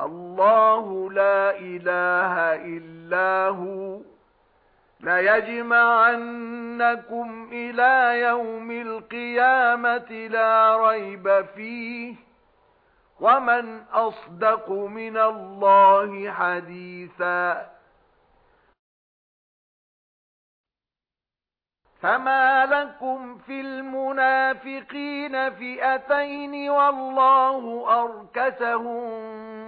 الله لا إله إلا هو. لَيَجْمَعَنَّكُمْ إِلَى يَوْمِ الْقِيَامَةِ لَا رَيْبَ فِيهِ. وَمَنْ أَصْدَقُ مِنَ اللَّهِ حَدِيثًا. فَمَا لَكُمْ فِي الْمُنَافِقِينَ فِئَتَيْنِ وَاللَّهُ أَرْكَسَهُم